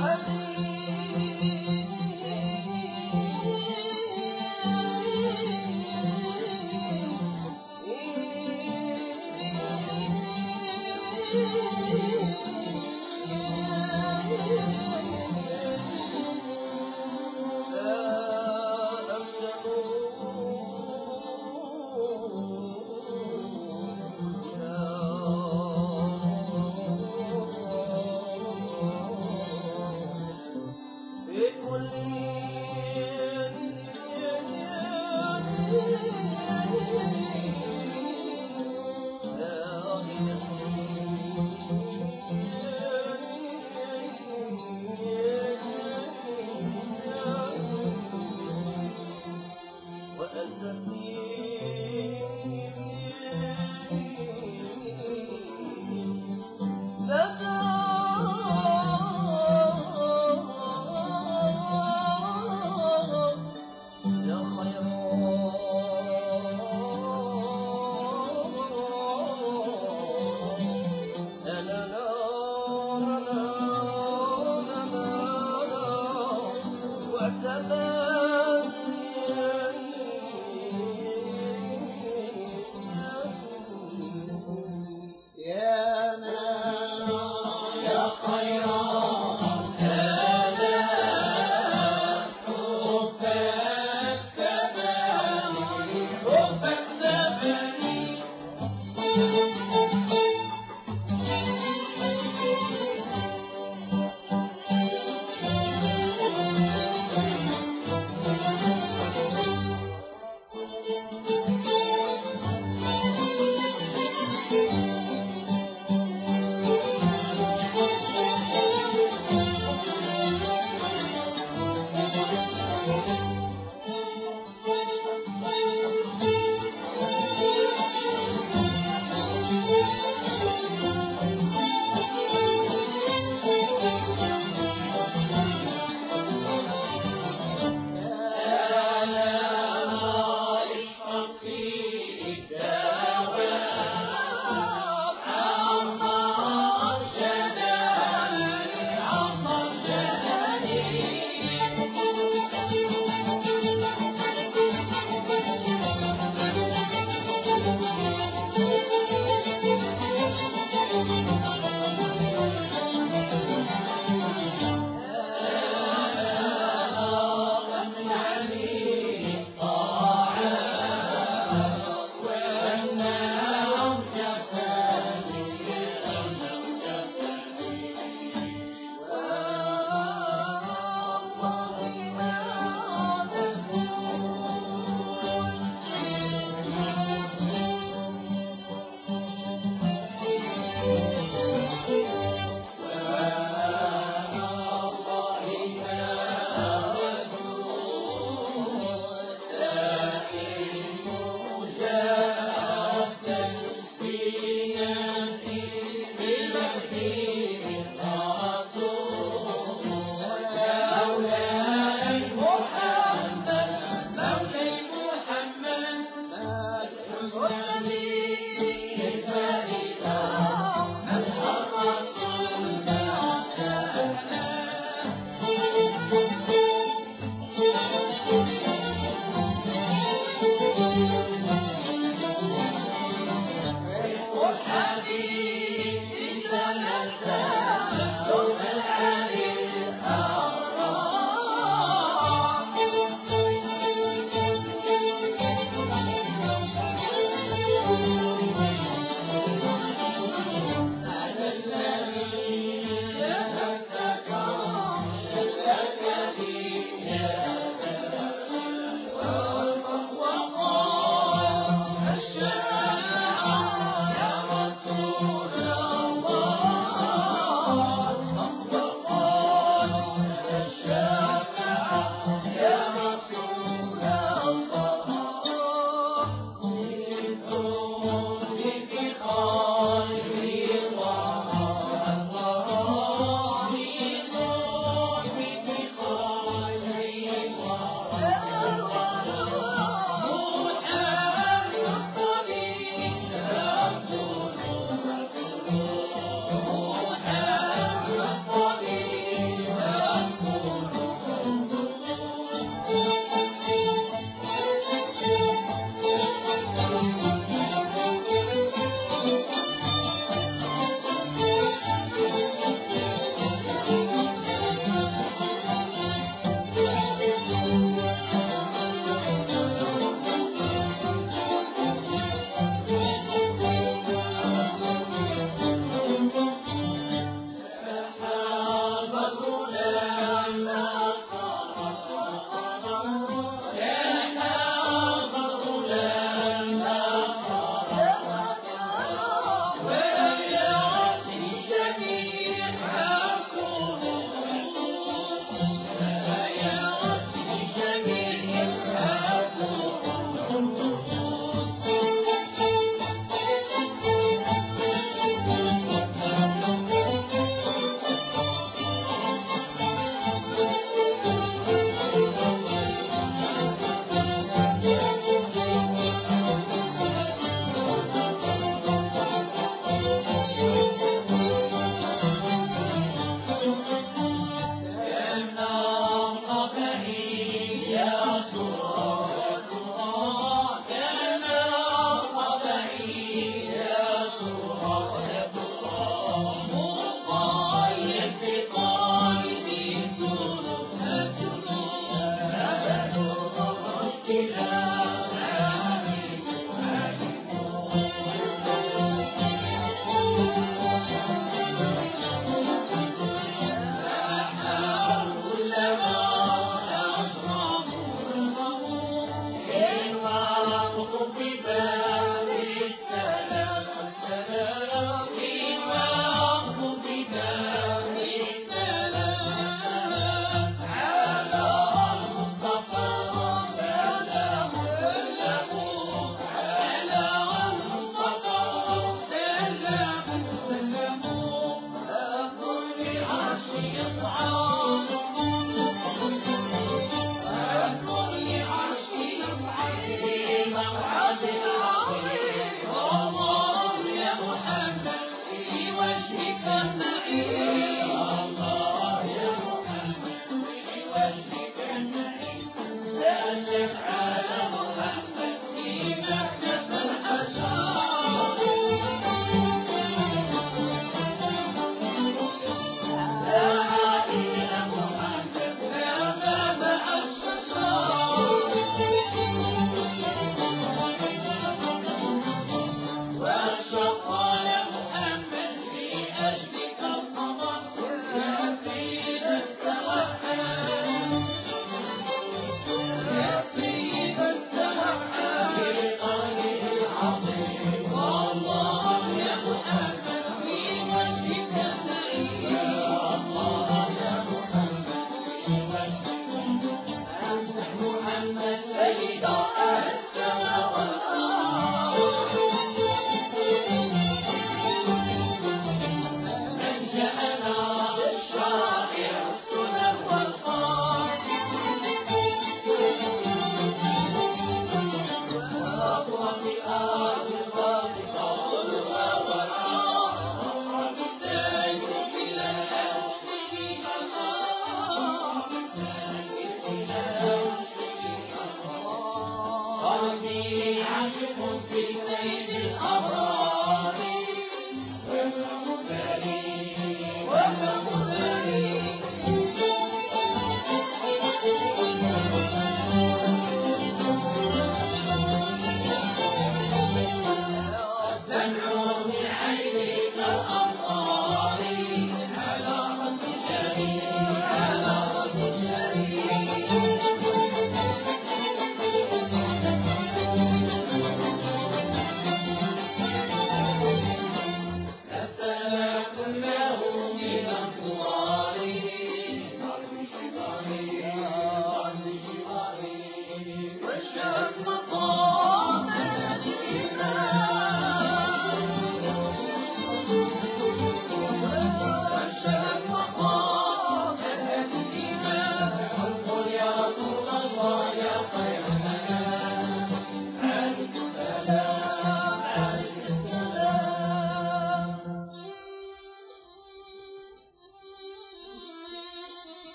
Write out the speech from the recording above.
Hallelujah.